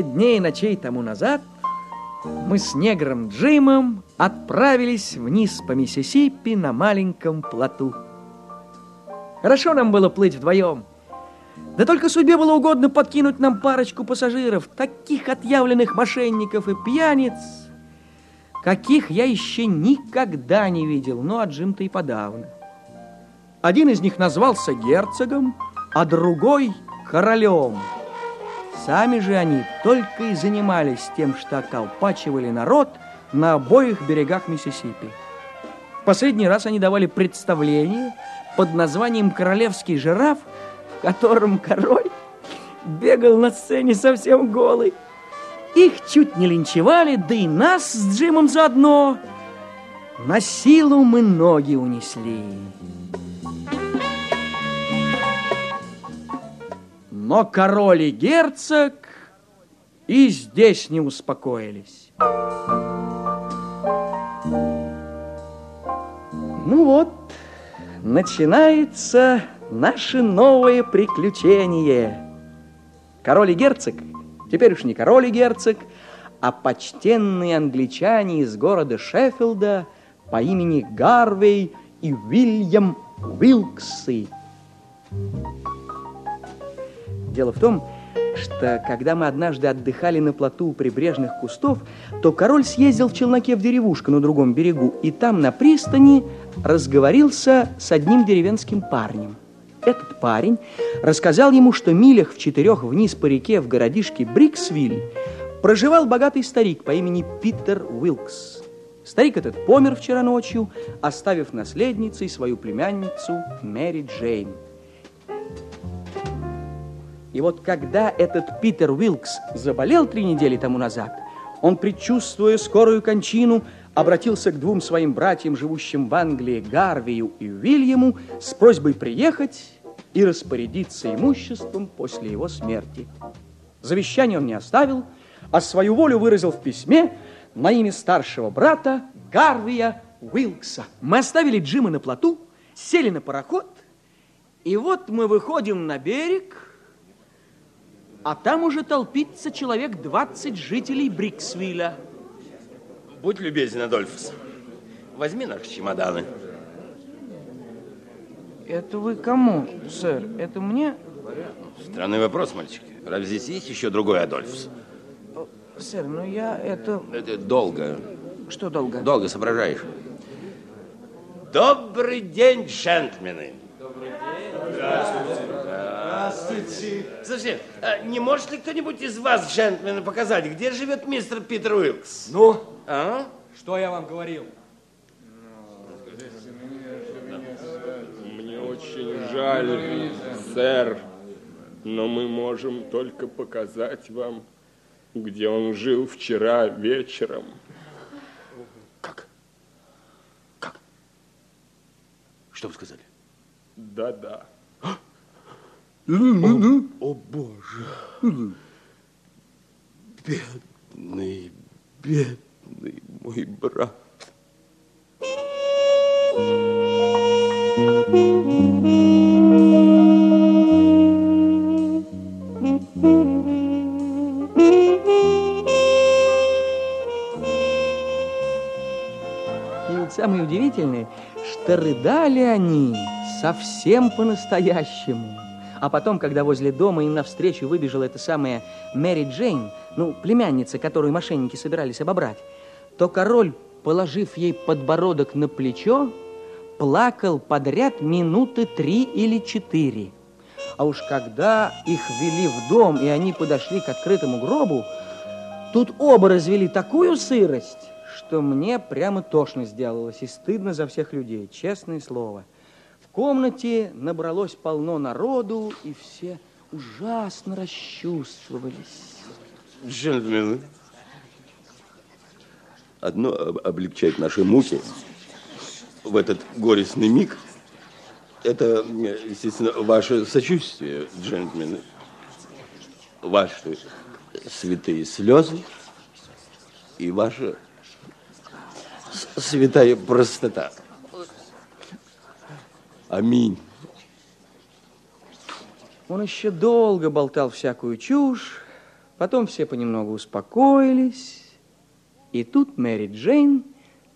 Много дней и ночей тому назад мы с негром Джимом отправились вниз по Миссисипи на маленьком плоту. Хорошо нам было плыть вдвоем. Да только судьбе было угодно подкинуть нам парочку пассажиров, таких отъявленных мошенников и пьяниц, каких я еще никогда не видел, ну а Джим-то и подавно. Один из них назвался герцогом, а другой – королем. Сами же они только и занимались тем, что околпачивали народ на обоих берегах Миссисипи. Последний раз они давали представление под названием «Королевский жираф», в котором король бегал на сцене совсем голый. Их чуть не линчевали, да и нас с Джимом заодно. На силу мы ноги унесли. Но король и герцог и здесь не успокоились. Ну вот, начинается наше новое приключение. Король и герцог, теперь уж не король и герцог, а почтенные англичане из города Шеффилда по имени Гарвей и Уильям Уилксы. Дело в том, что когда мы однажды отдыхали на плоту у прибрежных кустов, то король съездил в челноке в деревушку на другом берегу, и там на пристани разговорился с одним деревенским парнем. Этот парень рассказал ему, что милях в четырех вниз по реке в городишке Бриксвиль проживал богатый старик по имени Питер Уилкс. Старик этот помер вчера ночью, оставив наследницей свою племянницу Мэри Джейн. И вот когда этот Питер Уилкс заболел три недели тому назад, он, предчувствуя скорую кончину, обратился к двум своим братьям, живущим в Англии, Гарвию и Уильяму, с просьбой приехать и распорядиться имуществом после его смерти. Завещание он не оставил, а свою волю выразил в письме на имя старшего брата Гарвия Уилкса. Мы оставили Джима на плоту, сели на пароход, и вот мы выходим на берег, а там уже толпится человек 20 жителей Бриксвилля. Будь любезен, Адольфус. Возьми наши чемоданы. Это вы кому, сэр? Это мне? Странный вопрос, мальчик. Разве здесь есть еще другой Адольфус? Сэр, ну я это... Это долго. Что долго? Долго соображаешь. Добрый день, джентльмены. Добрый день. Здравствуйте. Здравствуйте. Слушайте, а не может ли кто-нибудь из вас, джентльмены, показать, где живет мистер Питер Уилкс? Ну? А? Что я вам говорил? Мне очень жаль, сэр, но мы можем только показать вам, где он жил вчера вечером. Как? Как? Что вы сказали? Да-да. О, о, Боже! Бедный, бедный мой брат. И самое удивительное, что рыдали они совсем по-настоящему. А потом, когда возле дома им навстречу выбежала эта самая Мэри Джейн, ну, племянница, которую мошенники собирались обобрать, то король, положив ей подбородок на плечо, плакал подряд минуты три или четыре. А уж когда их вели в дом, и они подошли к открытому гробу, тут оба развели такую сырость, что мне прямо тошно сделалось и стыдно за всех людей, честное слово. Комнате набралось полно народу, и все ужасно расчувствовались. Джентльмены, одно об- облегчает наши муки в этот горестный миг. Это, естественно, ваше сочувствие, джентльмены. Ваши святые слезы и ваша святая простота. Аминь. Он еще долго болтал всякую чушь, Потом все понемногу успокоились, и тут Мэри Джейн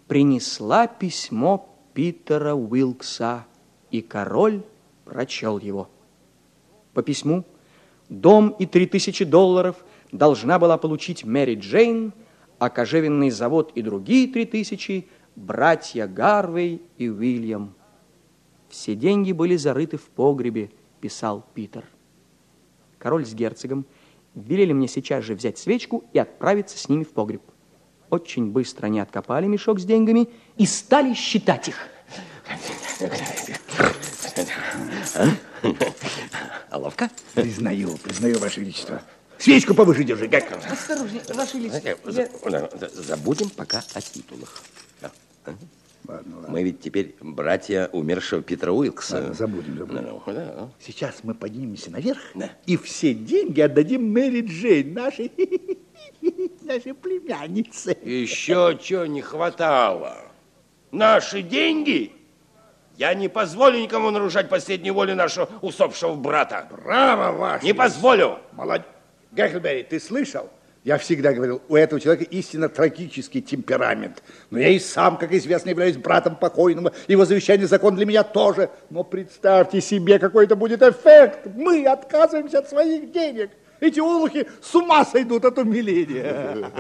принесла письмо Питера Уилкса, и король прочел его. По письму дом и три тысячи долларов должна была получить Мэри Джейн, а кожевенный завод и другие три тысячи братья Гарвей и Уильям. Все деньги были зарыты в погребе, писал Питер. Король с герцогом велели мне сейчас же взять свечку и отправиться с ними в погреб. Очень быстро они откопали мешок с деньгами и стали считать их. А ловко? Признаю, признаю, Ваше Величество. Свечку повыше держи, как? Осторожнее, Ваше Величество. Я... Забудем пока о титулах. Ладно, ладно. Мы ведь теперь братья умершего Питера Уилкса. Ладно, забудем, забудем. Ну, да. Сейчас мы поднимемся наверх да. и все деньги отдадим Мэри Джейн, нашей, нашей племяннице. Еще чего не хватало. Наши деньги? Я не позволю никому нарушать последнюю волю нашего усопшего брата. Браво, ваш. Не позволю. Молодец. Геклберри, ты слышал? Я всегда говорил, у этого человека истинно трагический темперамент. Но я и сам, как известно, являюсь братом покойного. Его завещание закон для меня тоже. Но представьте себе, какой это будет эффект. Мы отказываемся от своих денег. Эти олухи с ума сойдут от умиления.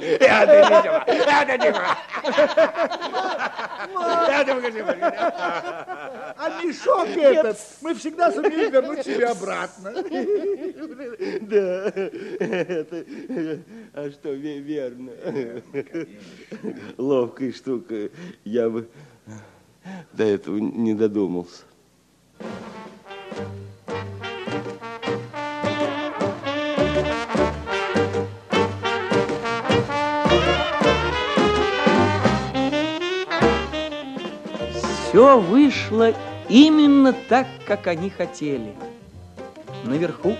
Это ничего, это ничего. А мешок этот мы всегда сумеем вернуть себе обратно. Да, это, а что, верно. Ловкая штука. Я бы до этого не додумался. Все вышло именно так, как они хотели. Наверху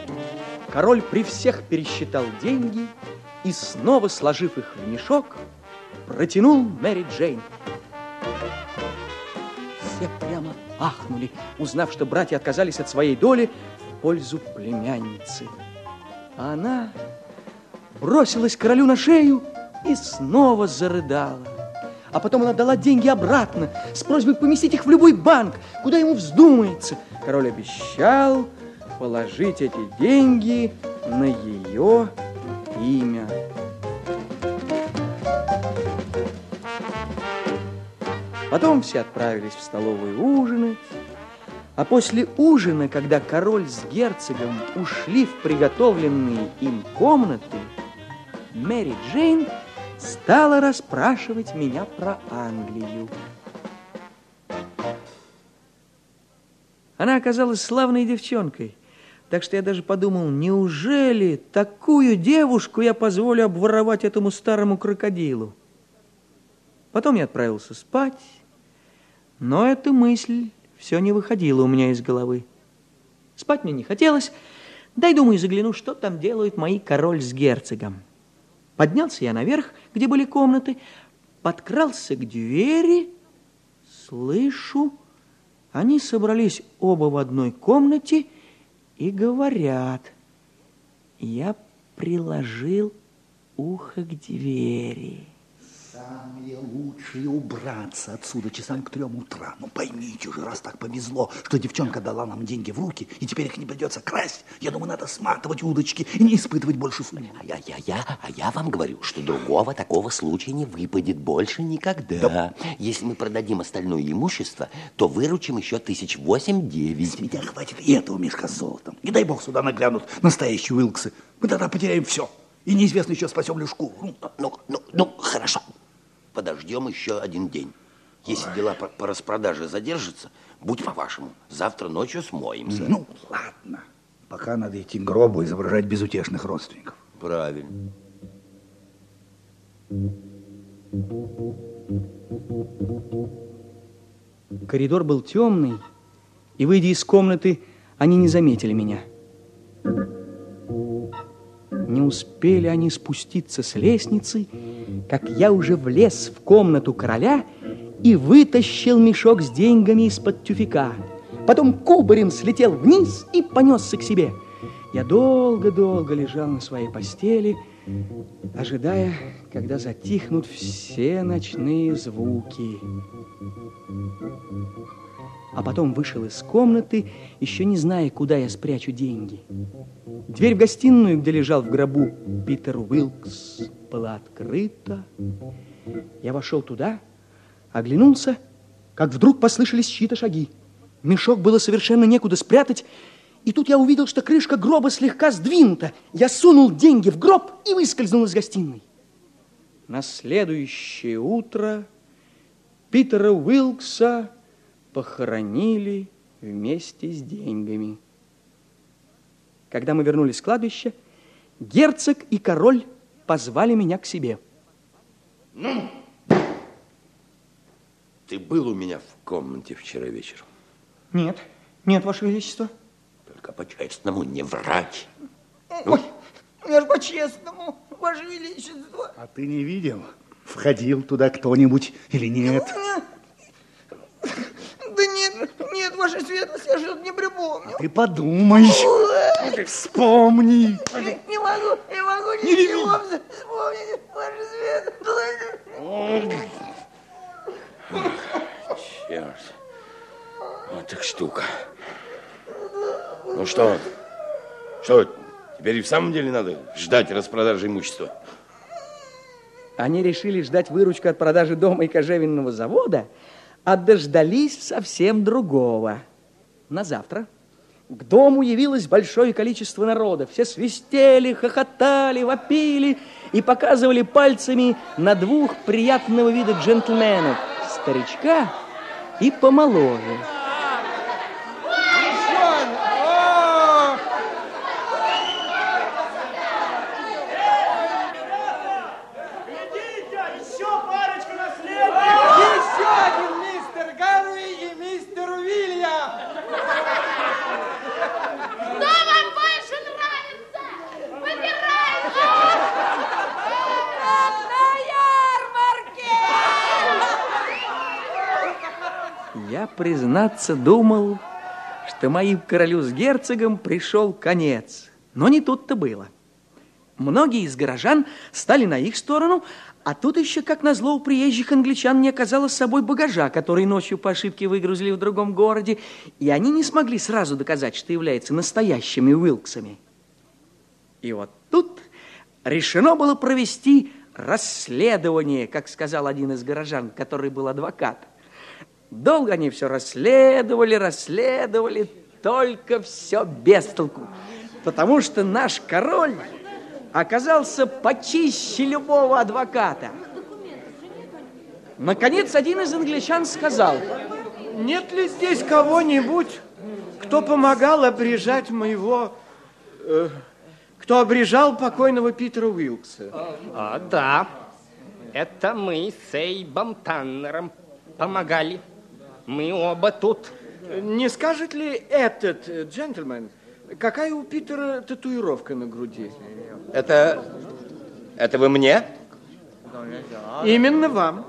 король при всех пересчитал деньги и, снова сложив их в мешок, протянул Мэри Джейн. Все прямо ахнули, узнав, что братья отказались от своей доли в пользу племянницы. А она бросилась королю на шею и снова зарыдала а потом она дала деньги обратно с просьбой поместить их в любой банк, куда ему вздумается. Король обещал положить эти деньги на ее имя. Потом все отправились в столовую ужинать, а после ужина, когда король с герцогом ушли в приготовленные им комнаты, Мэри Джейн стала расспрашивать меня про Англию. Она оказалась славной девчонкой, так что я даже подумал, неужели такую девушку я позволю обворовать этому старому крокодилу? Потом я отправился спать, но эта мысль все не выходила у меня из головы. Спать мне не хотелось, дай, думаю, загляну, что там делают мои король с герцогом. Поднялся я наверх, где были комнаты, подкрался к двери, слышу, они собрались оба в одной комнате и говорят. Я приложил ухо к двери. Самое лучшее убраться отсюда часам к трем утра. Ну, поймите уже, раз так повезло, что девчонка дала нам деньги в руки, и теперь их не придется красть. Я думаю, надо сматывать удочки и не испытывать больше судьбу. А я, я, я, а я вам говорю, что другого такого случая не выпадет больше никогда. Да. Если мы продадим остальное имущество, то выручим еще тысяч восемь-девять. С меня хватит и этого мешка с золотом. Не дай бог сюда наглянут настоящие Уилксы. Мы тогда потеряем все. И неизвестно еще, спасем ли шкуру. Ну, ну, ну, ну хорошо подождем еще один день. Если Ой. дела по, по распродаже задержатся, будь по-вашему, завтра ночью смоемся. Ну, ладно. Пока надо идти к гробу изображать безутешных родственников. Правильно. Коридор был темный, и, выйдя из комнаты, они не заметили меня. Не успели они спуститься с лестницы, как я уже влез в комнату короля и вытащил мешок с деньгами из-под тюфяка. Потом кубарем слетел вниз и понесся к себе. Я долго-долго лежал на своей постели, ожидая, когда затихнут все ночные звуки. А потом вышел из комнаты, еще не зная, куда я спрячу деньги. Дверь в гостиную, где лежал в гробу Питер Уилкс, была открыта. Я вошел туда, оглянулся, как вдруг послышались чьи-то шаги. Мешок было совершенно некуда спрятать, и тут я увидел, что крышка гроба слегка сдвинута. Я сунул деньги в гроб и выскользнул из гостиной. На следующее утро Питера Уилкса похоронили вместе с деньгами. Когда мы вернулись с кладбища, герцог и король позвали меня к себе. Ну, ты был у меня в комнате вчера вечером? Нет, нет, Ваше Величество. Только по-честному не врать. Ой, я же по-честному, Ваше Величество. А ты не видел, входил туда кто-нибудь или нет? Нет, Ваша Светлость, я что-то не припомню. Ты подумай, вспомни. Не могу, не могу ничего вспомнить, Ваша Светлость. Черт. Вот так штука. Ну что? Что, теперь и в самом деле надо ждать распродажи имущества? Они решили ждать выручку от продажи дома и кожевенного завода, а дождались совсем другого. На завтра к дому явилось большое количество народа. Все свистели, хохотали, вопили и показывали пальцами на двух приятного вида джентльменов, старичка и помоложе. Еще один мистер Гарви и мистер Уильям. Что вам больше нравится? Выбирайте! На ярмарке! Я, признаться, думал, что моим королю с герцогом пришел конец. Но не тут-то было. Многие из горожан стали на их сторону, а тут еще, как назло, у приезжих англичан не оказалось с собой багажа, который ночью по ошибке выгрузили в другом городе, и они не смогли сразу доказать, что являются настоящими Уилксами. И вот тут решено было провести расследование, как сказал один из горожан, который был адвокат. Долго они все расследовали, расследовали, только все без толку. Потому что наш король оказался почище любого адвоката. Наконец, один из англичан сказал, Нет ли здесь кого-нибудь, кто помогал обрежать моего... э, кто обрежал покойного Питера Уилкса? А, да. Это мы с Эйбом Таннером помогали. Мы оба тут. Не скажет ли этот э, джентльмен, какая у Питера татуировка на груди? Это... Это вы мне? Именно вам.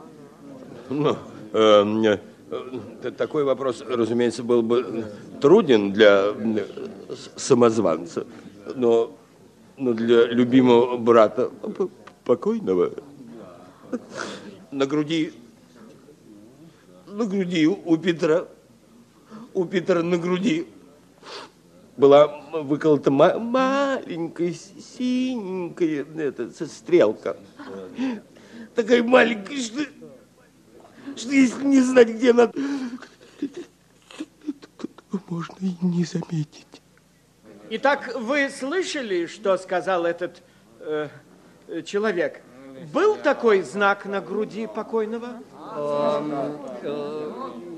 Ну, э, э, такой вопрос, разумеется, был бы труден для самозванца, но, но для любимого брата покойного на груди на груди у Петра у Петра на груди была выколота ма- маленькая синенькая это, стрелка. Такая маленькая, что, что если не знать, где она, то можно и не заметить. Итак, вы слышали, что сказал этот э, человек? Был такой знак на груди покойного?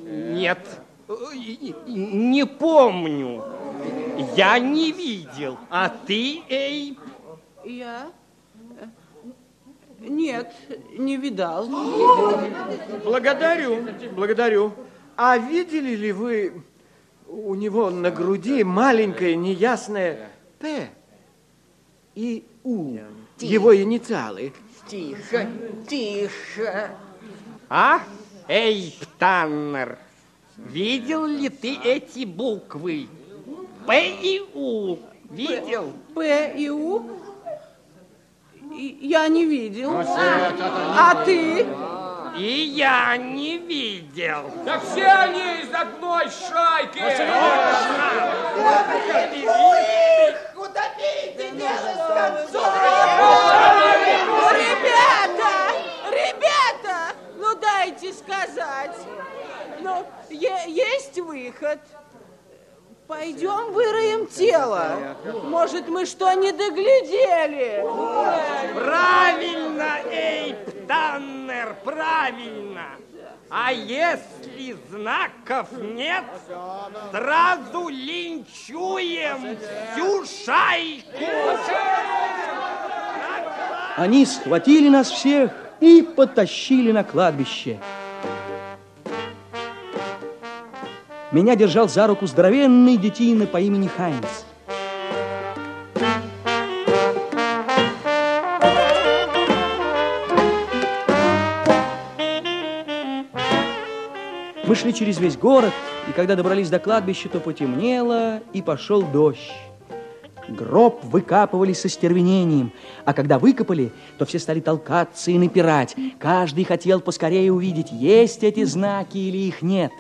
Нет, э, и- и- не помню. Я не видел. А ты, Эйб? Я? Э, Нет, не видал. Благодарю, благодарю. А видели ли вы у него на груди маленькое неясное П и У, его инициалы? Тихо, тихо. А? Эйб Таннер, видел ли ты эти буквы? П и У. Видел? П и У? Я не видел. А ты? И я не видел. Да все они из одной шайки! Ребята! Сказать. Е- есть выход. Пойдем выроем тело. Может, мы что не доглядели? Правильно, Эйп Таннер, правильно. А если знаков нет, сразу линчуем всю шайку. Они схватили нас всех и потащили на кладбище. Меня держал за руку здоровенный детина по имени Хайнц. Мы шли через весь город, и когда добрались до кладбища, то потемнело, и пошел дождь. Гроб выкапывали со стервенением, а когда выкопали, то все стали толкаться и напирать. Каждый хотел поскорее увидеть, есть эти знаки или их нет.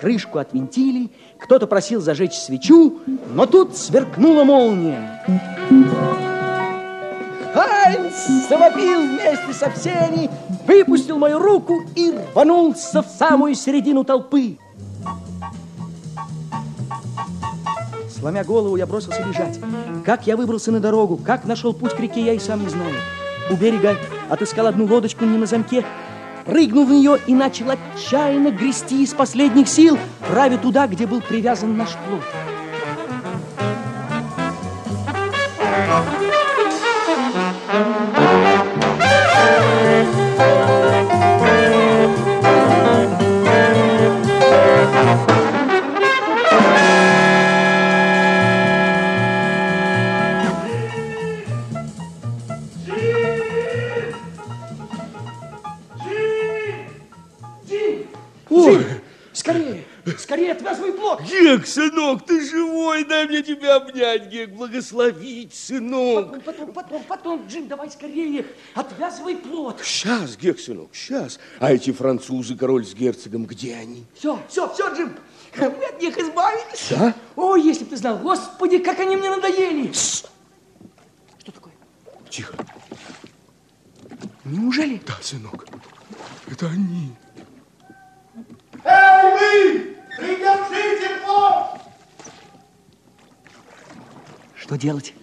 Крышку отвинтили, кто-то просил зажечь свечу, но тут сверкнула молния. Хайнц завопил вместе со всеми, выпустил мою руку и рванулся в самую середину толпы. Сломя голову, я бросился бежать. Как я выбрался на дорогу, как нашел путь к реке, я и сам не знаю. У берега отыскал одну лодочку не на замке, прыгнул в нее и начал отчаянно грести из последних сил, правя туда, где был привязан наш плод. Гек, сынок, ты живой, дай мне тебя обнять, Гек, благословить, сынок. Потом, потом, потом, Джим, давай скорее, отвязывай плод. Сейчас, Гек, сынок, сейчас. А эти французы, король с герцогом, где они? Все, все, все, Джим, мы от них избавились. Да? О, если бы ты знал, господи, как они мне надоели. Что такое? Тихо. Неужели? Да, сынок, это они. Эй, вы! Придержите плод! Что делать?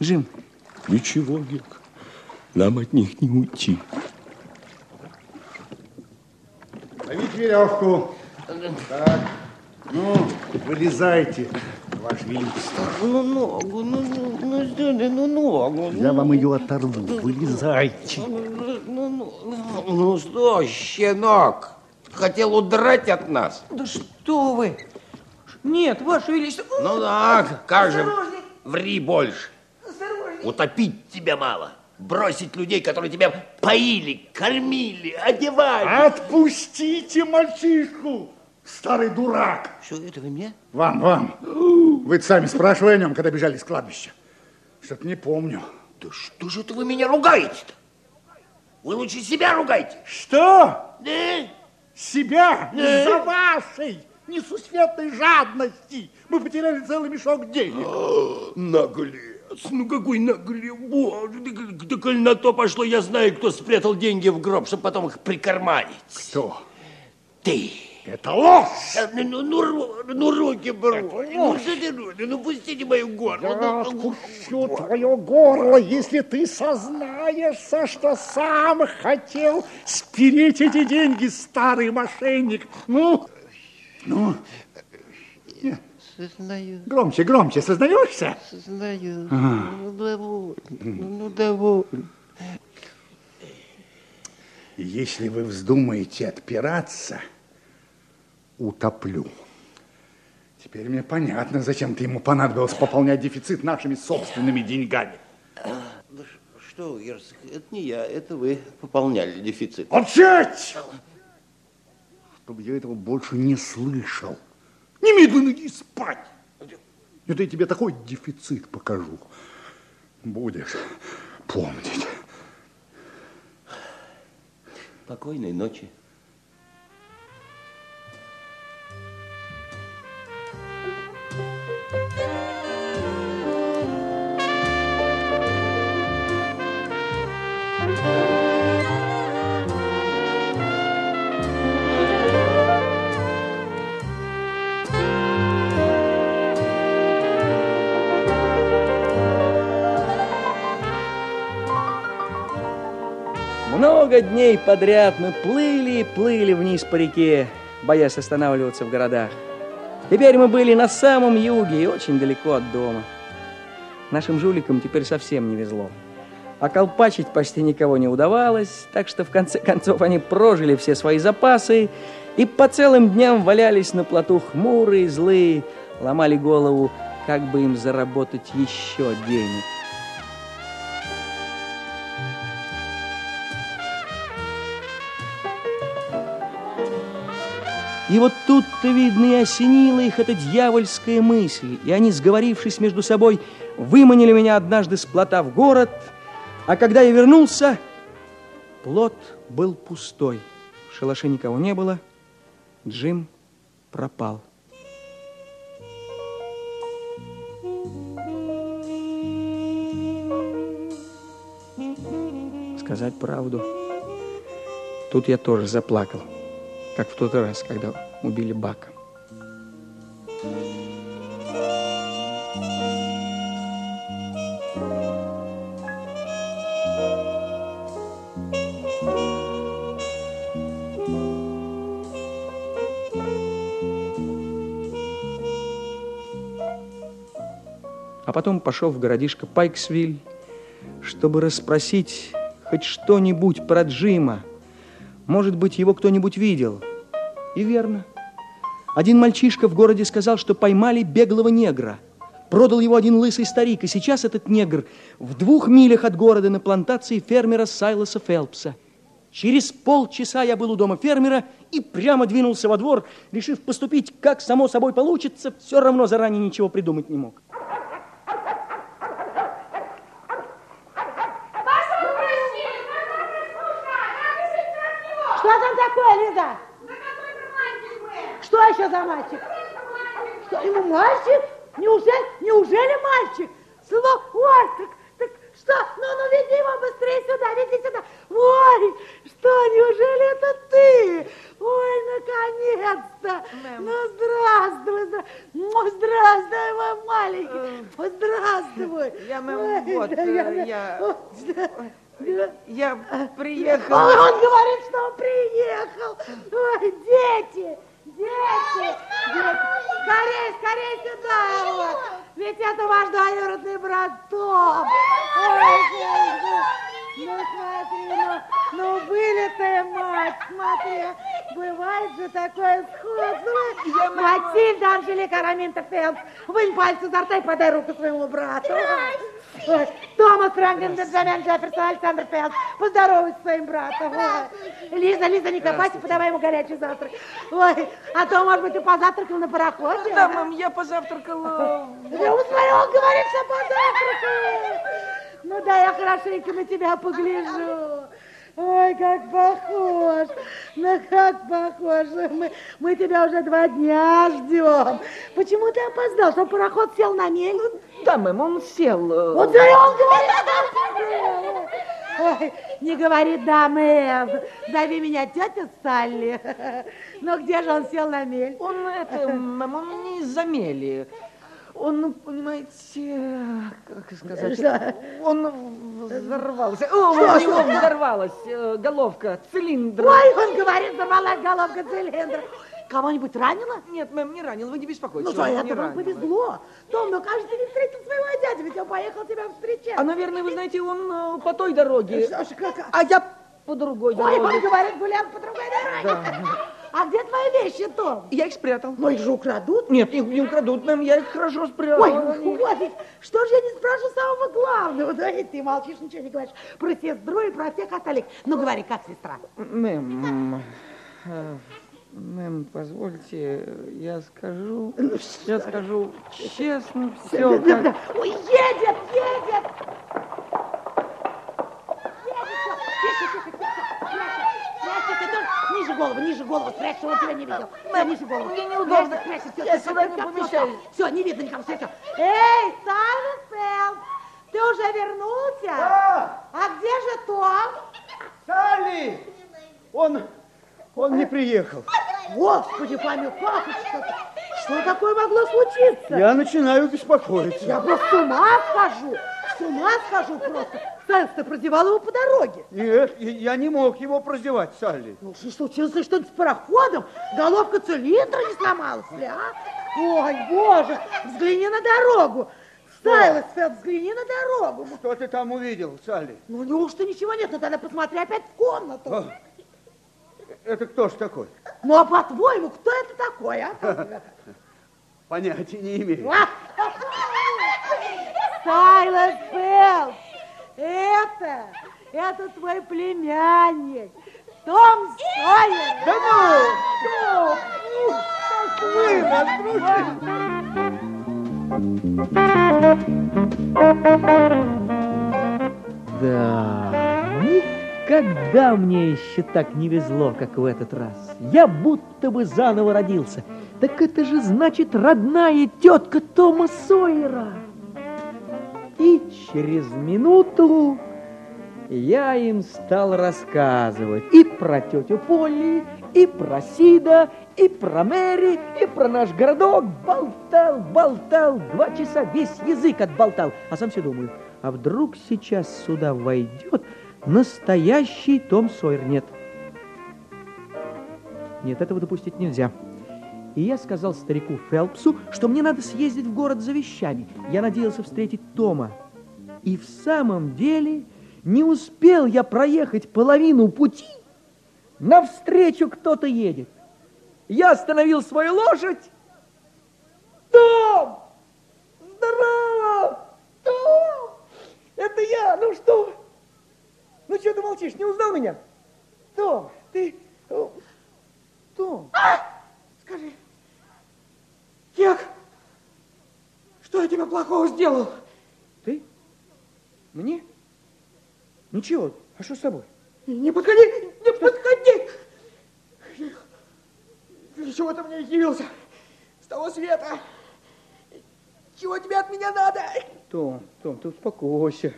Джим, Ничего, Гек, нам от них не уйти. Ловите веревку. Так. Ну, вылезайте, Ваше Величество. Ну, ногу, ну, ну, ну, что ну, ногу. Я вам ее оторву. Вылезайте. Ну, ну, ну, ну что, щенок, хотел удрать от нас? да что вы? Нет, Ваше Величество. Ну так, как же, ври больше. Осторожней. Утопить тебя мало. Бросить людей, которые тебя поили, кормили, одевали. Отпустите мальчишку, старый дурак. Что это вы мне? Вам, вам. Вы сами спрашивали о нем, когда бежали с кладбища. Что-то не помню. Да что же это вы меня ругаете-то? Вы лучше себя ругайте. Что? Да? Себя? Из-за вашей несусветной жадности. Мы потеряли целый мешок денег. Наглец, ну какой наглец. Боже, да, да коль на то пошло, я знаю, кто спрятал деньги в гроб, чтобы потом их прикарманить. Кто? Ты. Это ложь. Э, Ну, ну, ну, ну, руки брось. Ну, ты руки? Ну, пустите мою горло. Я Ну, отпущу твое горло, если ты сознаешься, что сам хотел спереть эти деньги, старый мошенник. Ну, ну, Сознаю, громче, громче, сознаешься? сознаю. Ну, довольно, ну, довольно. Если вы вздумаете отпираться, утоплю. Теперь мне понятно, зачем ты ему понадобилось пополнять дефицит нашими собственными деньгами. Что, герцог, это не я, это вы пополняли дефицит. Молчать! Чтобы я этого больше не слышал. Немедленно иди спать. Это я тебе такой дефицит покажу. Будешь помнить. Покойной ночи. Много дней подряд мы плыли и плыли вниз по реке, боясь останавливаться в городах. Теперь мы были на самом юге и очень далеко от дома. Нашим жуликам теперь совсем не везло. А колпачить почти никого не удавалось, так что в конце концов они прожили все свои запасы и по целым дням валялись на плоту хмурые, злые, ломали голову, как бы им заработать еще денег. И вот тут-то, видно, и осенила их эта дьявольская мысль, и они, сговорившись между собой, выманили меня однажды с плота в город, а когда я вернулся, плот был пустой, в шалаше никого не было, Джим пропал. Сказать правду, тут я тоже заплакал как в тот раз, когда убили Бака. А потом пошел в городишко Пайксвиль, чтобы расспросить хоть что-нибудь про Джима, может быть, его кто-нибудь видел. И верно. Один мальчишка в городе сказал, что поймали беглого негра. Продал его один лысый старик, и сейчас этот негр в двух милях от города на плантации фермера Сайлоса Фелпса. Через полчаса я был у дома фермера и прямо двинулся во двор, решив поступить, как само собой получится, все равно заранее ничего придумать не мог. такое, Лиза? Что еще за мальчик? Что, ему мальчик? Неужели, неужели мальчик? Слово, ой, так, так что? Ну, ну, веди его быстрее сюда, веди сюда. Ой, что, неужели это ты? Ой, наконец-то. Ну, здравствуй, здравствуй. Ну, здравствуй, мой маленький. Ой, здравствуй. Я, мэм, вот, я... я... Я приехал. Ой, он говорит, что он приехал. Ой, дети, дети, дети. Скорей, скорей сюда. Вот. Ведь это ваш двоюродный брат Том. Ой, ну смотри, ну, ну вылитая мать, смотри. Бывает же такое сходство. Я Матильда Анжелика Раминта Фелд. Вынь пальцы изо рта и подай руку своему брату. Ой, Томас Франклин, Бенджамин Джефферсон, Александр Фелд. Поздоровайся с своим братом. Ой. Лиза, Лиза, не копайся, подавай ему горячий завтрак. Ой, а то, может быть, ты позавтракал на пароходе? Да, мам, я позавтракал. Я смотрю, он говорит, что позавтракал. Ну да, я хорошенько на тебя погляжу. Ой, как похож, ну как похож. Мы, мы тебя уже два дня ждем. Почему ты опоздал? Что пароход сел на мель? Да, мэм, он сел. Вот да, он говорит, что Ой, не говори да, мэм. Зови меня тетя Салли. Но где же он сел на мель? Он, это, мэм, он не из-за мели. Он, понимаете, как сказать, Что? он взорвался. О, у него взорвалась э, головка цилиндра. Ой, он говорит, взорвалась головка цилиндра. Кого-нибудь ранило? Нет, мэм, не ранил, вы не беспокойтесь. Ну, за не это вам повезло. Том, ну, кажется, не встретил своего дядю, ведь он поехал тебя встречать. А, наверное, вы знаете, он э, по той дороге, как... а я по другой Ой, он дороге. говорит, гулял по другой дороге. А где твои вещи, Том? Я их спрятал. Ну, их же украдут. Нет, их не украдут, мэм, я их хорошо спрятал. Ой, ну, вот ведь, что же я не спрашиваю самого главного? Да, и ты молчишь, ничего не говоришь про сестру и про всех остальных. Ну, говори, как сестра? Мэм, э, Мэм, позвольте, я скажу, я скажу честно все, как... Ой, едет, едет! Ниже голову, ниже голову, спрячь, чтобы он тебя не видел. Все, ниже голову. мне неудобно. Спрячь, все, Я сюда не помещаюсь. Все, не видно никого, все, все. Эй, Фелд, ты уже вернулся? Да. А где же Том? Салли! Он, он не приехал. Господи, как это что-то? Что такое могло случиться? Я начинаю беспокоиться. Я просто с ума схожу. С ума схожу просто. Сэнс, ты продевал его по дороге. Нет, я- не мог его прозевать, Салли. Ну, что случилось что-нибудь с пароходом? Головка цилиндра не сломалась ли, а? Ой, боже, взгляни на дорогу. Сайлас, Фелд, взгляни на дорогу. Что ты там увидел, Салли? Ну, неужто ничего нет? Ну, тогда посмотри опять в комнату. А, Это кто ж такой? Ну, а по-твоему, кто это такой, а? Понятия не имею. Сайлас Фелд, это, это твой племянник. Том Сойер. Да ну! Ну, как вы разрушили! Да, никогда мне еще так не везло, как в этот раз. Я будто бы заново родился. Так это же значит родная тетка Тома Сойера. И через минуту я им стал рассказывать и про тетю Полли, и про Сида, и про Мэри, и про наш городок. Болтал, болтал, два часа весь язык отболтал. А сам все думаю, а вдруг сейчас сюда войдет настоящий Том Сойер? Нет. Нет, этого допустить нельзя. И я сказал старику Фелпсу, что мне надо съездить в город за вещами. Я надеялся встретить Тома. И в самом деле не успел я проехать половину пути, навстречу кто-то едет. Я остановил свою лошадь. Том! Здорово! Том! Это я! Ну что? Ну что ты молчишь? Не узнал меня? Том, ты... о, Том, скажи, я... Что я тебе плохого сделал? Ты? Мне? Ничего. А что с тобой? Не подходи! Не подходи! Чего ты мне явился? С того света? Чего тебе от меня надо? Том, Том, ты успокойся.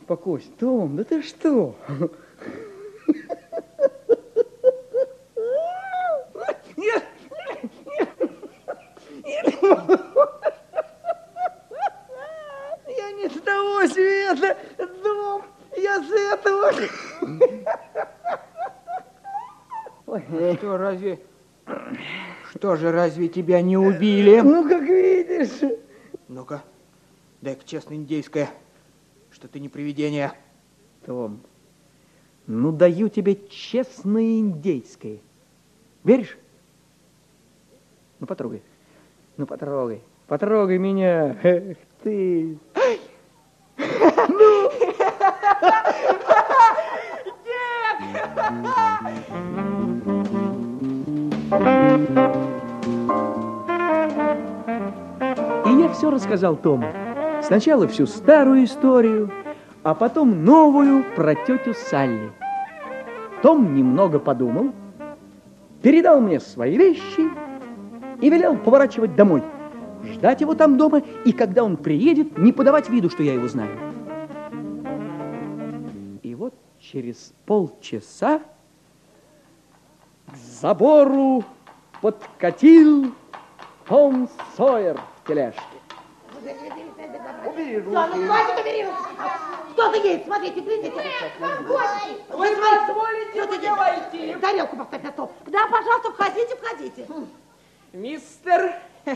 Успокойся. Том, да ты что? Нет, Я не с того света, Том, я с этого. Что, разве... Что же, разве тебя не убили? Ну, как видишь. Ну-ка, дай-ка честно индейское, что ты не привидение. Том, ну даю тебе честное индейское. Веришь? Ну, потрогай. Ну, потрогай. Потрогай меня. Эх ты. Ну. И я все рассказал Тому. Сначала всю старую историю, а потом новую про тетю Салли. Том немного подумал, передал мне свои вещи и велел поворачивать домой. Ждать его там дома, и когда он приедет, не подавать виду, что я его знаю. И вот через полчаса к забору подкатил Том Сойер в тележке. Убери руки. хватит, убери руки. Кто-то едет, смотрите, глядите. Вы позволите мне войти? Тарелку поставь на стол. Да, пожалуйста, входите, входите. Мистер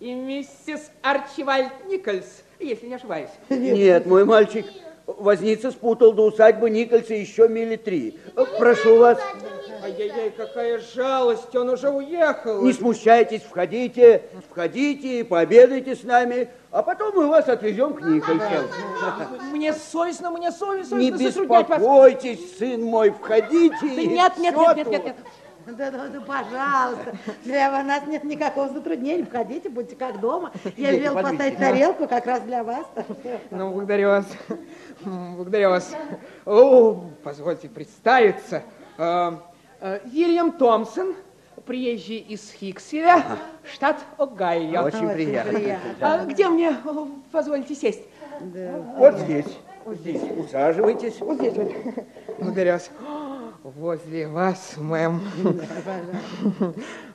и миссис Арчивальд Никольс, если не ошибаюсь. Нет, мой мальчик, возница спутал до усадьбы Никольса еще мили три. Прошу вас, Ай-яй-яй, какая жалость, он уже уехал. не смущайтесь, входите, входите пообедайте с нами, а потом мы вас отвезем к Никольсу. Мне совестно, мне совестно Не беспокойтесь, сын мой, входите. Да Нет, нет, нет, нет, нет, нет. Да, да, да, пожалуйста. Для нас нет никакого затруднения. Входите, будьте как дома. Я велел поставить тарелку как раз для вас. Ну, благодарю вас. Благодарю вас. О, позвольте представиться. Э, э, Вильям Томпсон, приезжий из Хикселя, штат Огайо. Очень приятно. А где мне, позвольте, сесть? Вот здесь. Вот здесь. Усаживайтесь. Вот здесь вот. Благодарю вас. Возле вас, мэм.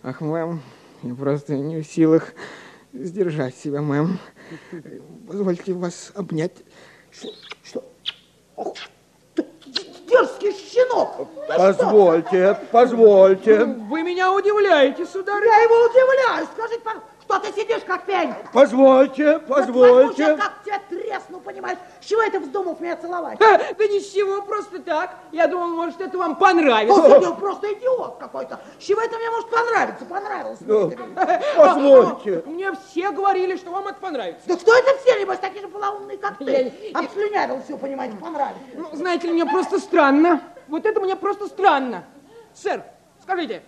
Ах, мэм, я просто не в силах сдержать себя, мэм. Позвольте вас обнять. Дерзкий щенок. Да Позвольте, позвольте. Вы меня удивляете, сударь. Я его удивляюсь. Скажите, пожалуйста, что ты сидишь как пень? Позвольте, позвольте. сейчас, как тебя тресну, понимаешь? С чего это вздумал меня целовать? Да, да ничего, просто так. Я думал, может, это вам понравится. Он сидел просто идиот какой-то. С чего это мне может понравиться? Понравилось. Ну, позвольте. Мне все говорили, что вам это понравится. Да кто это все, небось, такие же полоумные, как ты? Я- Обслюнявил все, понимаете, понравилось. Ну, знаете ли, мне просто странно. Вот это мне просто странно. Сэр, скажите,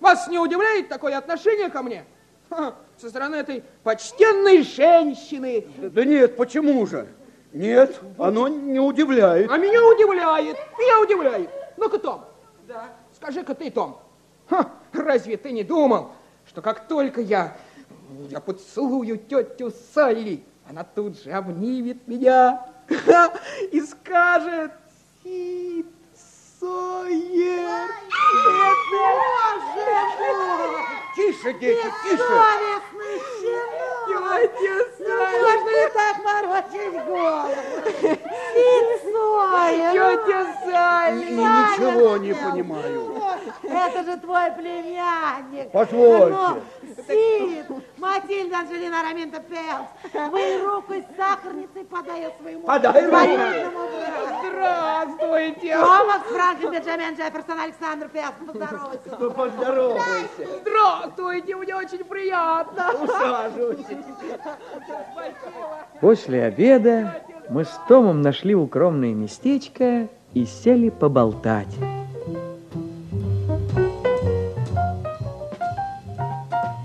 вас не удивляет такое отношение ко мне? Ха, со стороны этой почтенной женщины. Да нет, почему же? Нет, оно не удивляет. А меня удивляет, меня удивляет. Ну-ка, Том, да. скажи-ка ты, Том, ха, разве ты не думал, что как только я, я поцелую тетю Салли, она тут же обнимет меня ха, и скажет, Сид Сойер, Тише, дети, тише. Бессовестный щенок. Тетя Ну, можно ли так морочить голову? Лицо. Тетя Салли. Ничего не понимаю. Это же твой племянник. Позвольте. Сид, Матильда Анжелина Раминта Пелс. Вы руку с сахарницей подай своему Подай руку. Здравствуйте. Томас Франклин Бенджамин Джефферсон Александр Пелс. Поздоровайся. Ну, поздоровайся. Здравствуйте, мне очень приятно. Усаживайтесь. После обеда мы с Томом нашли укромное местечко и сели поболтать.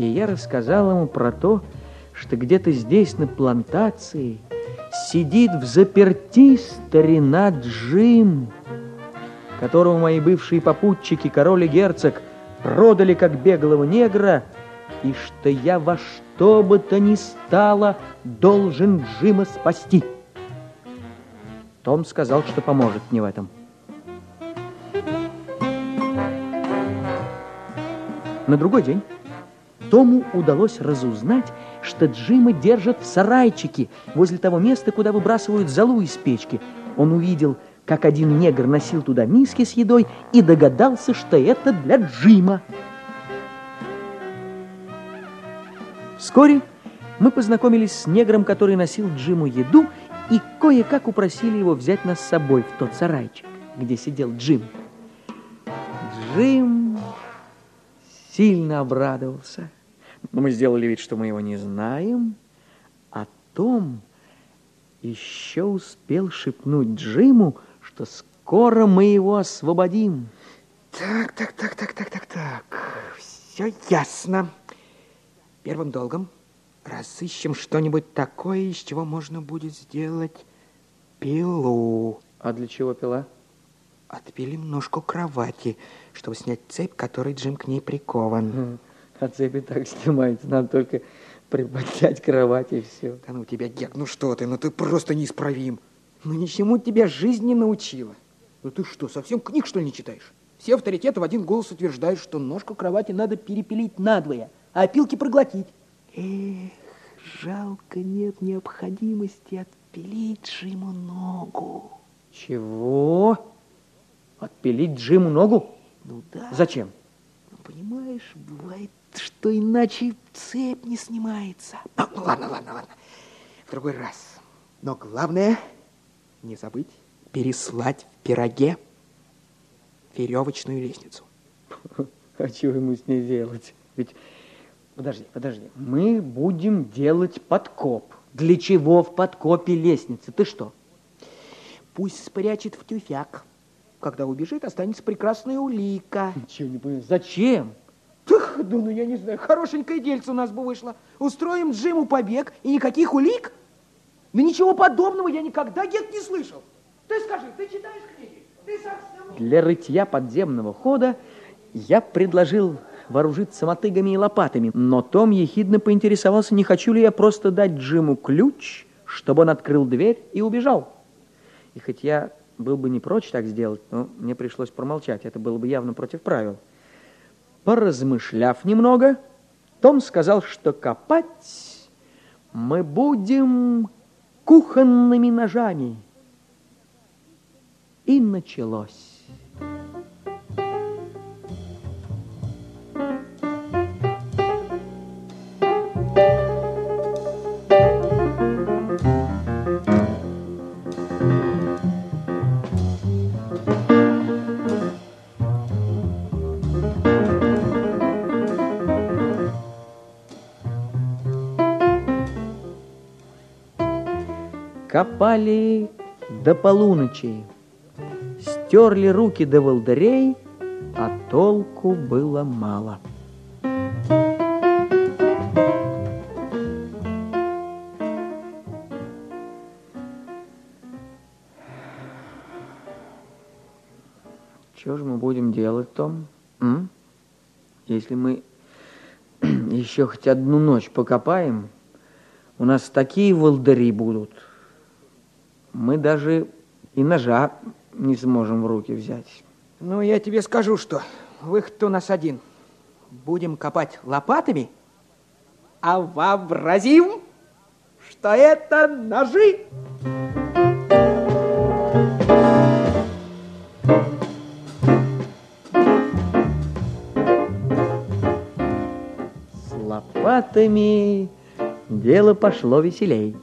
И я рассказал ему про то, что где-то здесь, на плантации, сидит в заперти старина Джим, которого мои бывшие попутчики, король и герцог, продали как беглого негра, и что я во что бы то ни стало должен Джима спасти. Том сказал, что поможет мне в этом. На другой день Тому удалось разузнать, что Джима держат в сарайчике возле того места, куда выбрасывают золу из печки. Он увидел, как один негр носил туда миски с едой и догадался, что это для Джима. Вскоре мы познакомились с негром, который носил Джиму еду, и кое-как упросили его взять нас с собой в тот сарайчик, где сидел Джим. Джим сильно обрадовался. Но мы сделали вид, что мы его не знаем, а Том еще успел шепнуть Джиму, что скоро мы его освободим. Так, так, так, так, так, так, так. Все ясно. Первым долгом разыщем что-нибудь такое, из чего можно будет сделать пилу. А для чего пила? Отпилим ножку кровати, чтобы снять цепь, которой Джим к ней прикован. А цепи так снимается, надо только приподнять кровать и все. Да ну тебя, Гек, ну что ты, ну ты просто неисправим. Ну ничему тебя жизнь не научила. Ну ты что, совсем книг, что ли, не читаешь? Все авторитеты в один голос утверждают, что ножку кровати надо перепилить надвое, а опилки проглотить. Эх, жалко нет необходимости отпилить Джиму ногу. Чего? Отпилить Джиму ногу? Ну да. Зачем? Ну, понимаешь, бывает, что иначе цепь не снимается. Ну, ну ладно, ладно, ладно. В другой раз. Но главное, не забыть переслать в пироге веревочную лестницу. А чего ему с ней делать? Ведь, подожди, подожди, мы будем делать подкоп. Для чего в подкопе лестницы? Ты что? Пусть спрячет в тюфяк. Когда убежит, останется прекрасная улика. Ничего не понимаю. Зачем? Ах, да ну я не знаю, хорошенькое дельце у нас бы вышло. Устроим Джиму побег и никаких улик? Да ничего подобного я никогда, Гек, не слышал. Ты скажи, ты читаешь книги? Ты совсем... Для рытья подземного хода я предложил вооружиться мотыгами и лопатами, но Том ехидно поинтересовался, не хочу ли я просто дать Джиму ключ, чтобы он открыл дверь и убежал. И хоть я был бы не прочь так сделать, но мне пришлось промолчать, это было бы явно против правил. Поразмышляв немного, Том сказал, что копать мы будем кухонными ножами. И началось. Копали до полуночи, стерли руки до волдырей, а толку было мало. Что же мы будем делать, Том? М? Если мы еще хоть одну ночь покопаем, у нас такие волдыри будут. Мы даже и ножа не сможем в руки взять. Ну, я тебе скажу, что выход у нас один. Будем копать лопатами, а вообразим, что это ножи. С лопатами дело пошло веселей.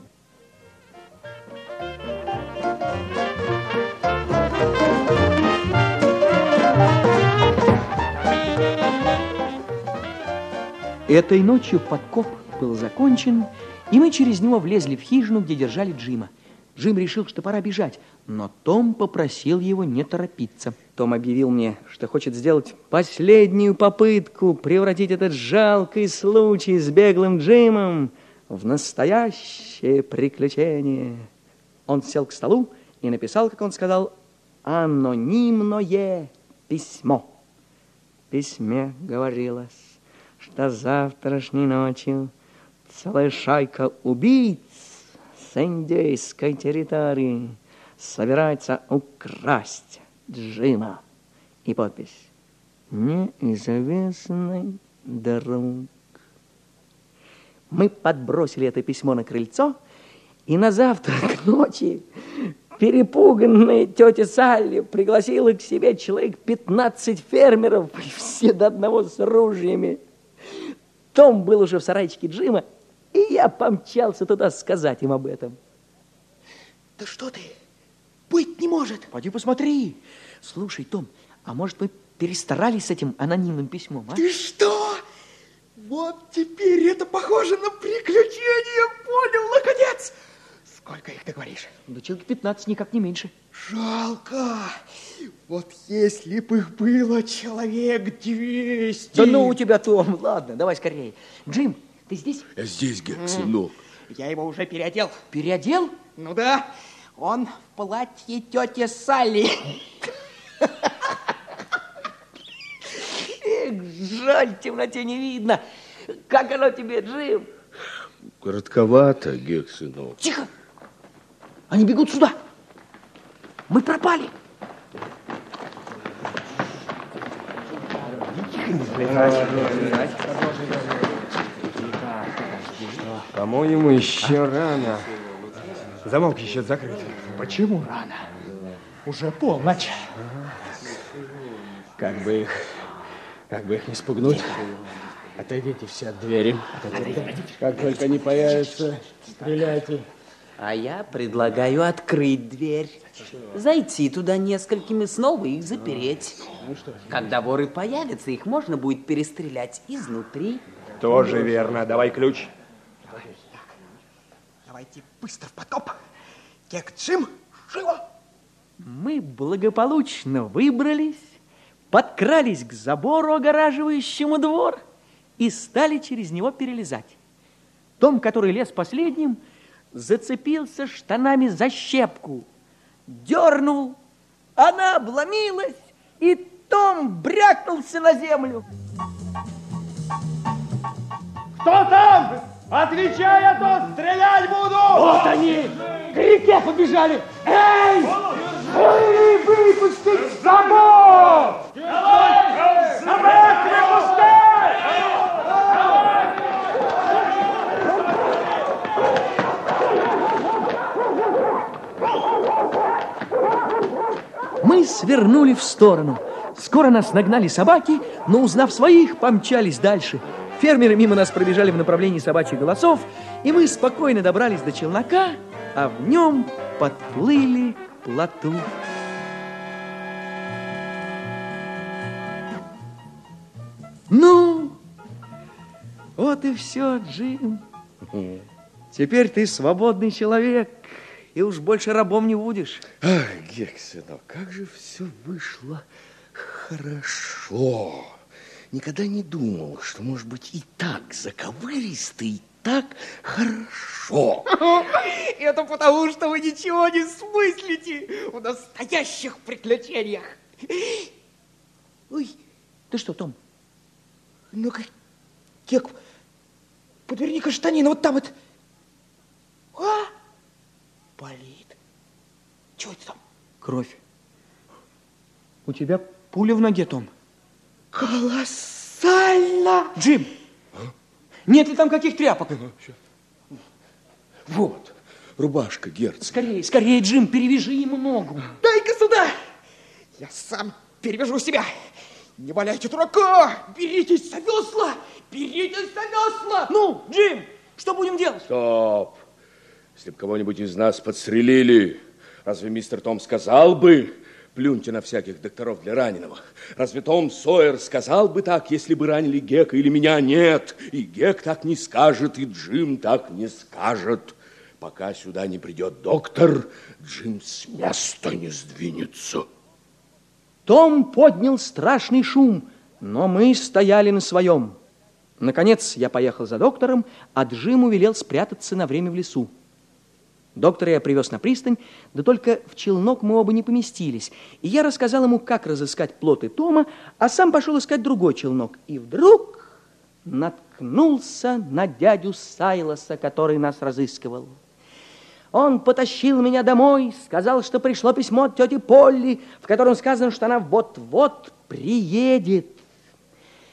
Этой ночью подкоп был закончен, и мы через него влезли в хижину, где держали Джима. Джим решил, что пора бежать, но Том попросил его не торопиться. Том объявил мне, что хочет сделать последнюю попытку превратить этот жалкий случай с беглым Джимом в настоящее приключение. Он сел к столу и написал, как он сказал, анонимное письмо. В письме говорилось, что завтрашней ночью целая шайка убийц с индейской территории собирается украсть Джима. И подпись «Неизвестный друг». Мы подбросили это письмо на крыльцо, и на завтра ночи перепуганная тетя Салли пригласила к себе человек 15 фермеров, все до одного с ружьями. Том был уже в сарайчике Джима, и я помчался туда сказать им об этом. Да что ты? Быть не может. Пойди посмотри. Слушай, Том, а может мы перестарались с этим анонимным письмом, а? Ты что? Вот теперь это похоже на приключение. Понял, наконец. Сколько их ты говоришь? Да человек 15, никак не меньше. Жалко. Вот если бы их было человек 200. Да ну у тебя, Том, ладно, давай скорее. Джим, ты здесь? Я здесь, Гек, сынок. Я его уже переодел. Переодел? Ну да, он в платье тети Салли. Эх, жаль, в темноте не видно. Как оно тебе, Джим? Коротковато, Гек, сынок. Тихо! Они бегут сюда. Мы пропали. По-моему, еще рано. Замок еще закрыт. Почему рано? Уже полночь. Как бы их, как бы их не спугнуть. Отойдите все от двери. Как только они появятся, стреляйте. А я предлагаю открыть дверь, зайти туда несколькими, снова их запереть. Когда воры появятся, их можно будет перестрелять изнутри. Тоже верно. Давай ключ. Давайте быстро в потоп. Кек Джим, живо! Мы благополучно выбрались, подкрались к забору, огораживающему двор, и стали через него перелезать. Том, который лез последним, зацепился штанами за щепку, дернул, она обломилась, и Том брякнулся на землю. Кто там? Отвечай, а то стрелять буду! Вот они! К реке побежали! Эй! Эй, выпустить забор! Собак не пускай! Мы свернули в сторону. Скоро нас нагнали собаки, но, узнав своих, помчались дальше. Фермеры мимо нас пробежали в направлении собачьих голосов, и мы спокойно добрались до челнока, а в нем подплыли к плоту. Ну, вот и все, Джим. Теперь ты свободный человек, и уж больше рабом не будешь. Ах, Гексино, как же все вышло хорошо. Никогда не думал, что может быть и так заковыристо, и так хорошо. Это потому, что вы ничего не смыслите в настоящих приключениях. Ой, ты что, Том? Ну-ка, Кек, подверни-ка штанину вот там вот. А? Болит. Чего это там? Кровь. У тебя пуля в ноге, Том. Колоссально! Джим, нет ли там каких тряпок? Вот, рубашка герцога. Скорее, скорее, Джим, перевяжи ему ногу. Дай-ка сюда! Я сам перевяжу себя. Не валяйте дурака! Беритесь за весла! Беритесь за весла! Ну, Джим, что будем делать? Стоп! Если бы кого-нибудь из нас подстрелили, разве мистер Том сказал бы, плюньте на всяких докторов для раненого? Разве Том Сойер сказал бы так, если бы ранили Гека или меня? Нет, и Гек так не скажет, и Джим так не скажет. Пока сюда не придет доктор, Джим с места не сдвинется. Том поднял страшный шум, но мы стояли на своем. Наконец я поехал за доктором, а Джиму велел спрятаться на время в лесу. Доктора я привез на пристань, да только в челнок мы оба не поместились. И я рассказал ему, как разыскать плоты Тома, а сам пошел искать другой челнок. И вдруг наткнулся на дядю Сайлоса, который нас разыскивал. Он потащил меня домой, сказал, что пришло письмо от тети Полли, в котором сказано, что она вот-вот приедет.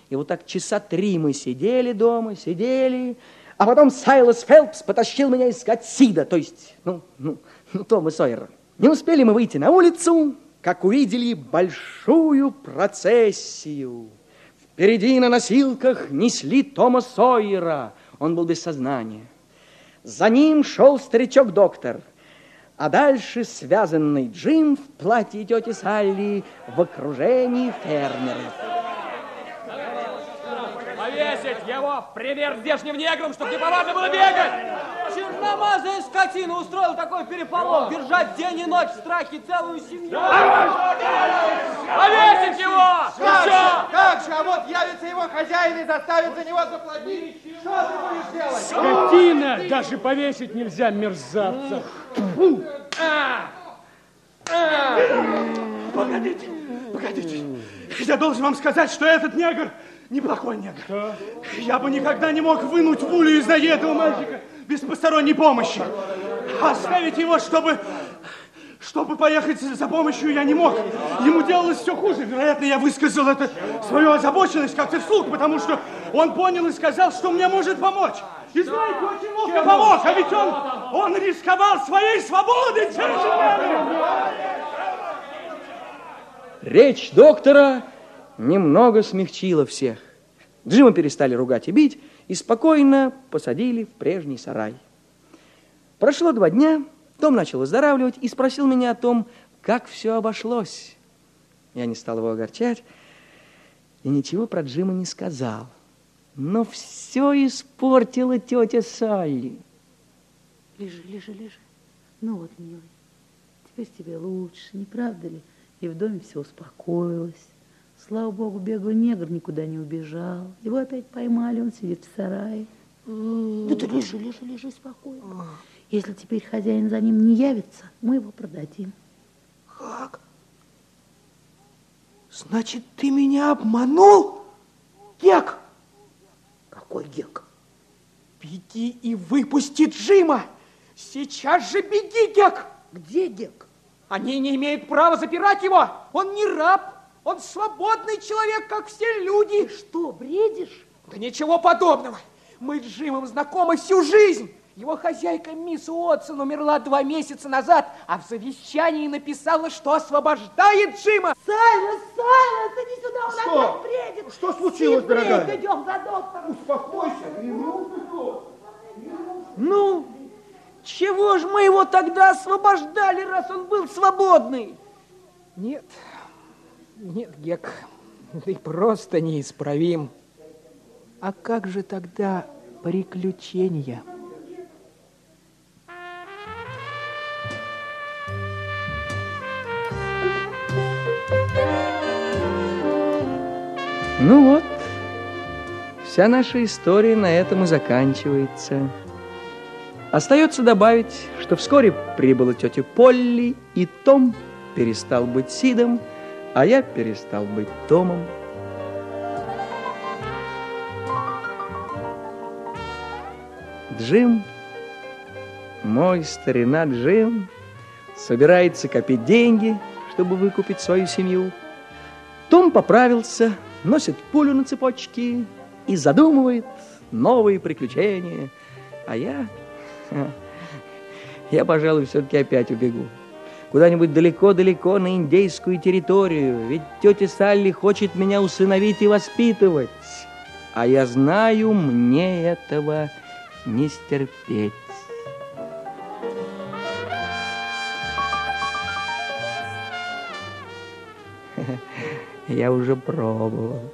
И вот так часа три мы сидели дома, сидели, а потом Сайлос Фелпс потащил меня искать Сида, то есть, ну, ну, ну, Тома Сойера. Не успели мы выйти на улицу, как увидели большую процессию. Впереди на носилках несли Тома Сойера. Он был без сознания. За ним шел старичок-доктор, а дальше связанный Джим в платье тети Салли в окружении фермеров. Его в пример здешним неграм, чтобы не повадно было бегать! Черномазая скотина устроил такой переполох, держать день и ночь в страхе целую семью. Повесить его! Как же, как же, а вот явится его хозяин и заставит за него заплатить. Что ты будешь делать? Скотина! Даже повесить нельзя, мерзавца. Фу. Погодите, погодите. Я должен вам сказать, что этот негр неплохой негр. Я бы никогда не мог вынуть вулю из ноги этого мальчика без посторонней помощи. Оставить его, чтобы... Чтобы поехать за помощью я не мог. Ему делалось все хуже. Вероятно, я высказал это, свою озабоченность как-то вслух, потому что он понял и сказал, что мне может помочь. И знаете, очень ловко помог, а ведь он, он рисковал своей свободой, джентльмены! Речь доктора немного смягчила всех. Джима перестали ругать и бить, и спокойно посадили в прежний сарай. Прошло два дня, Том начал выздоравливать и спросил меня о том, как все обошлось. Я не стал его огорчать и ничего про Джима не сказал. Но все испортила тетя Салли. Лежи, лежи, лежи. Ну вот, милый, Теперь тебе лучше, не правда ли? И в доме все успокоилось. Слава богу, беглый негр никуда не убежал. Его опять поймали, он сидит в сарае. Да ты лежи, лежи, лежи спокойно. Если теперь хозяин за ним не явится, мы его продадим. Как? Значит, ты меня обманул? Гек! Какой Гек? Беги и выпусти Джима! Сейчас же беги, Гек! Где Гек? Они не имеют права запирать его! Он не раб! Он свободный человек, как все люди! Ты что, бредишь? Да ничего подобного! Мы с Джимом знакомы всю жизнь! Его хозяйка мисс Уотсон умерла два месяца назад, а в завещании написала, что освобождает Джима. Сайлос, Сайлос, иди сюда, он Что? опять бредит. Что случилось, Сильнее дорогая? идем за доктором. Успокойся, Ну, чего ж мы его тогда освобождали, раз он был свободный? Нет, нет, Гек, ты просто неисправим. А как же тогда приключения? Ну вот, вся наша история на этом и заканчивается. Остается добавить, что вскоре прибыла тетя Полли, и Том перестал быть Сидом, а я перестал быть Томом. Джим, мой старина Джим, собирается копить деньги, чтобы выкупить свою семью. Том поправился, носит пулю на цепочке и задумывает новые приключения. А я... Я, пожалуй, все-таки опять убегу. Куда-нибудь далеко-далеко на индейскую территорию. Ведь тетя Салли хочет меня усыновить и воспитывать. А я знаю, мне этого не стерпеть. Я уже пробовал.